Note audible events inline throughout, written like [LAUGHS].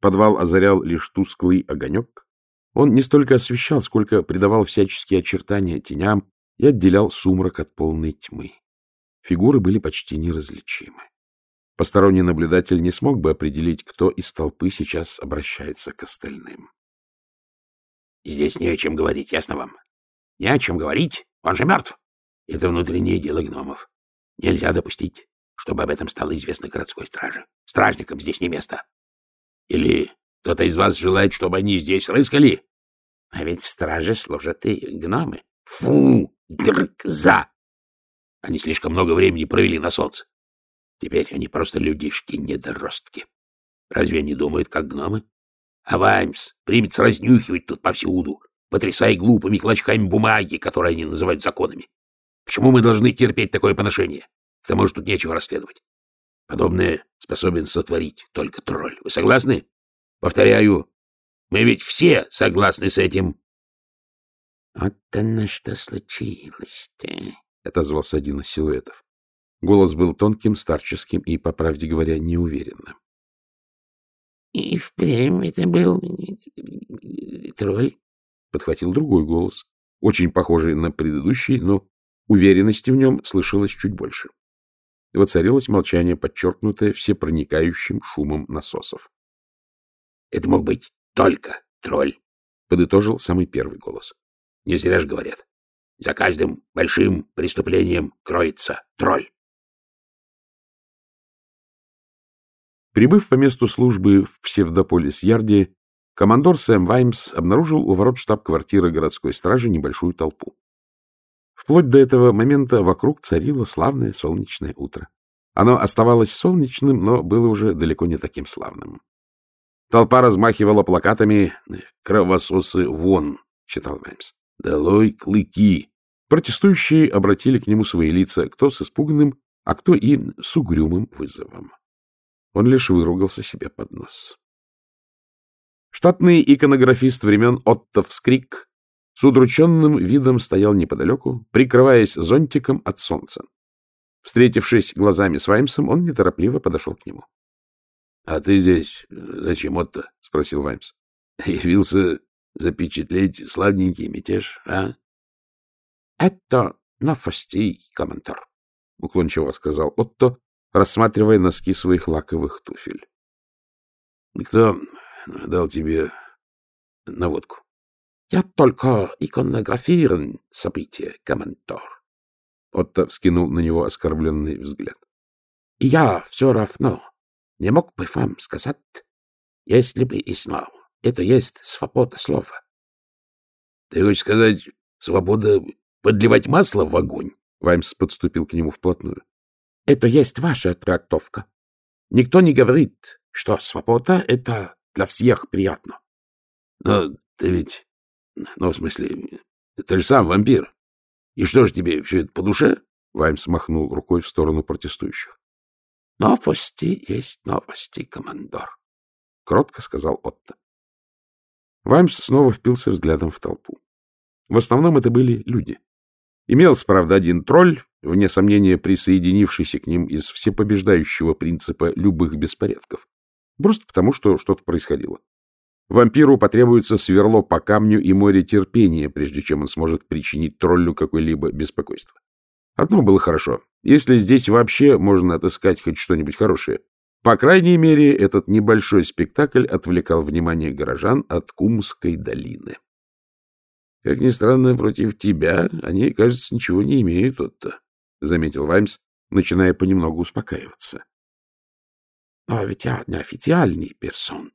Подвал озарял лишь тусклый огонек. Он не столько освещал, сколько придавал всяческие очертания теням и отделял сумрак от полной тьмы. Фигуры были почти неразличимы. Посторонний наблюдатель не смог бы определить, кто из толпы сейчас обращается к остальным. — Здесь не о чем говорить, ясно вам? Не о чем говорить, он же мертв. Это внутреннее дело гномов. Нельзя допустить, чтобы об этом стало известно городской страже. Стражникам здесь не место. Или кто-то из вас желает, чтобы они здесь рыскали? А ведь в страже служат и гномы. Фу! Дрк-за! Они слишком много времени провели на солнце. Теперь они просто людишки-недоростки. Разве они думают, как гномы? А Ваймс примется разнюхивать тут повсюду, потрясая глупыми клочками бумаги, которые они называют законами. Почему мы должны терпеть такое поношение? К тому же тут нечего расследовать. Подобное способен сотворить только тролль. Вы согласны? Повторяю, мы ведь все согласны с этим. — Вот оно что случилось-то, — отозвался один из силуэтов. Голос был тонким, старческим и, по правде говоря, неуверенным. — И впрямь это был тролль? — подхватил другой голос, очень похожий на предыдущий, но уверенности в нем слышалось чуть больше. Воцарилось молчание, подчеркнутое всепроникающим шумом насосов. — Это мог быть только тролль, — подытожил самый первый голос. — Не зря же говорят. За каждым большим преступлением кроется тролль. Прибыв по месту службы в Псевдополис-Ярде, командор Сэм Ваймс обнаружил у ворот штаб-квартиры городской стражи небольшую толпу. Вплоть до этого момента вокруг царило славное солнечное утро. Оно оставалось солнечным, но было уже далеко не таким славным. Толпа размахивала плакатами «Кровососы вон», — читал Ваймс. «Долой клыки». Протестующие обратили к нему свои лица, кто с испуганным, а кто и с угрюмым вызовом. Он лишь выругался себе под нос. Штатный иконографист времен Отто Вскрик с удрученным видом стоял неподалеку, прикрываясь зонтиком от солнца. Встретившись глазами с Ваймсом, он неторопливо подошел к нему. — А ты здесь зачем, Отто? — спросил Ваймс. — Явился запечатлеть славненький мятеж, а? — Это новости, командор, — уклончиво сказал Отто, рассматривая носки своих лаковых туфель. — Кто дал тебе наводку? Я только иконографирован события, командор. Отто вскинул на него оскорбленный взгляд. И я все равно не мог бы вам сказать, если бы и знал. Это есть свобода слова. Ты хочешь сказать, свобода подливать масло в огонь? Ваймс подступил к нему вплотную. Это есть ваша трактовка. Никто не говорит, что свобода — это для всех приятно. Но ты ведь ну, в смысле, ты же сам вампир. И что же тебе все это по душе? Ваймс махнул рукой в сторону протестующих. — Новости есть новости, командор, — кротко сказал Отто. Ваймс снова впился взглядом в толпу. В основном это были люди. Имелся, правда, один тролль, вне сомнения присоединившийся к ним из всепобеждающего принципа любых беспорядков. Просто потому, что что-то происходило. Вампиру потребуется сверло по камню и море терпения, прежде чем он сможет причинить троллю какое-либо беспокойство. Одно было хорошо. Если здесь вообще можно отыскать хоть что-нибудь хорошее, по крайней мере, этот небольшой спектакль отвлекал внимание горожан от Кумской долины. — Как ни странно, против тебя они, кажется, ничего не имеют, Отто, — заметил Ваймс, начиная понемногу успокаиваться. — Но ведь я не официальный персон,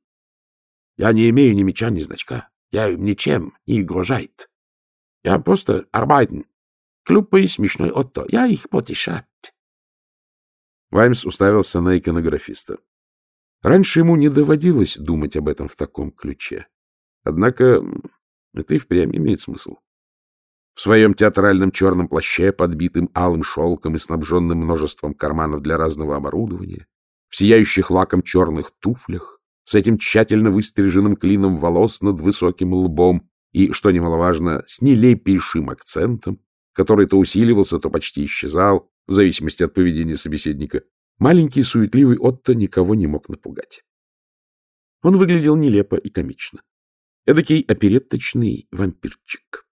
я не имею ни меча, ни значка. Я им ничем не угрожает. Я просто arbeiten. Глупый, смешной Отто. Я их потешать. Ваймс уставился на иконографиста. Раньше ему не доводилось думать об этом в таком ключе. Однако это и впрямь имеет смысл. В своем театральном черном плаще, подбитым алым шелком и снабженным множеством карманов для разного оборудования, в сияющих лаком черных туфлях, с этим тщательно выстриженным клином волос над высоким лбом и, что немаловажно, с нелепейшим акцентом, который то усиливался, то почти исчезал, в зависимости от поведения собеседника, маленький суетливый Отто никого не мог напугать. Он выглядел нелепо и комично. Эдакий оперетточный вампирчик.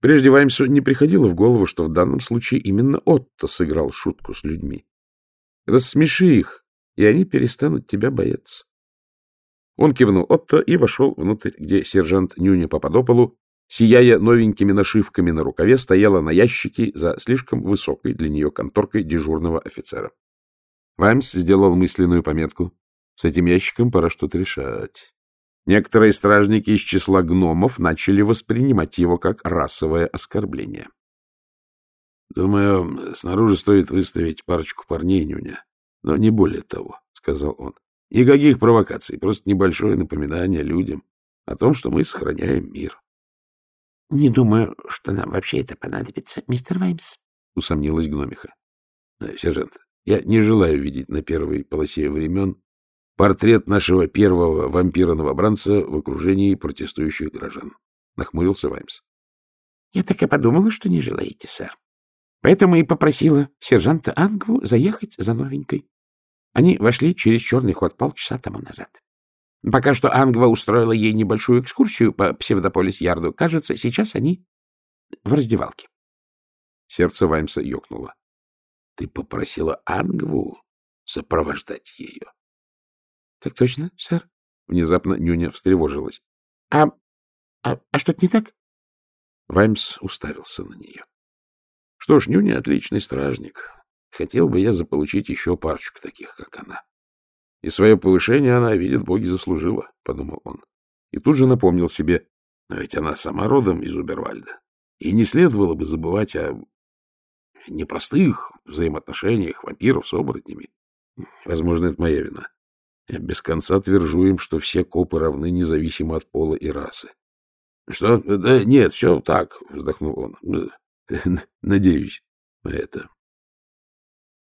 Прежде Ваймсу не приходило в голову, что в данном случае именно Отто сыграл шутку с людьми. Рассмеши их, и они перестанут тебя бояться. Он кивнул Отто и вошел внутрь, где сержант Нюня Пападополу, сияя новенькими нашивками на рукаве, стояла на ящике за слишком высокой для нее конторкой дежурного офицера. Ваймс сделал мысленную пометку. С этим ящиком пора что-то решать. Некоторые стражники из числа гномов начали воспринимать его как расовое оскорбление. — Думаю, снаружи стоит выставить парочку парней, Нюня. Но не более того, — сказал он. — Никаких провокаций, просто небольшое напоминание людям о том, что мы сохраняем мир. — Не думаю, что нам вообще это понадобится, мистер Ваймс, — усомнилась гномиха. — Сержант, я не желаю видеть на первой полосе времен Портрет нашего первого вампира-новобранца в окружении протестующих граждан. Нахмурился Ваймс. — Я так и подумала, что не желаете, сэр. Поэтому и попросила сержанта Ангву заехать за новенькой. Они вошли через черный ход полчаса тому назад. Пока что Ангва устроила ей небольшую экскурсию по Псевдополис-Ярду. Кажется, сейчас они в раздевалке. Сердце Ваймса ёкнуло. — Ты попросила Ангву сопровождать ее? — Так точно, сэр. Внезапно Нюня встревожилась. — А, а, а что-то не так? Ваймс уставился на нее. — Что ж, Нюня отличный стражник. Хотел бы я заполучить еще парочку таких, как она. И свое повышение она, видит, боги заслужила, — подумал он. И тут же напомнил себе, но ведь она сама родом из Убервальда. И не следовало бы забывать о непростых взаимоотношениях вампиров с оборотнями. Возможно, это моя вина. Я без конца твержу им, что все копы равны независимо от пола и расы. — Что? Да нет, все так, — вздохнул он. — [LAUGHS] Надеюсь на это.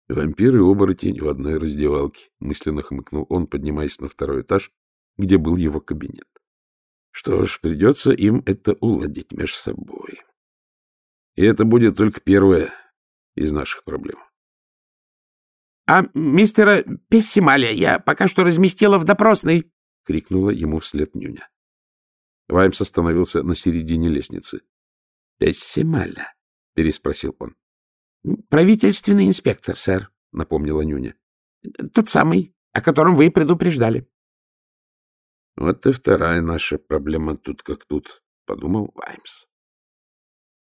Вампир и оборотень в одной раздевалке, — мысленно хмыкнул он, поднимаясь на второй этаж, где был его кабинет. Что ж, придется им это уладить между собой. И это будет только первая из наших проблем. — А мистера Пессималя я пока что разместила в допросной, — крикнула ему вслед Нюня. Ваймс остановился на середине лестницы. — Пессималя? — переспросил он. — Правительственный инспектор, сэр, — напомнила Нюня. — Тот самый, о котором вы предупреждали. — Вот и вторая наша проблема тут как тут, — подумал Ваймс.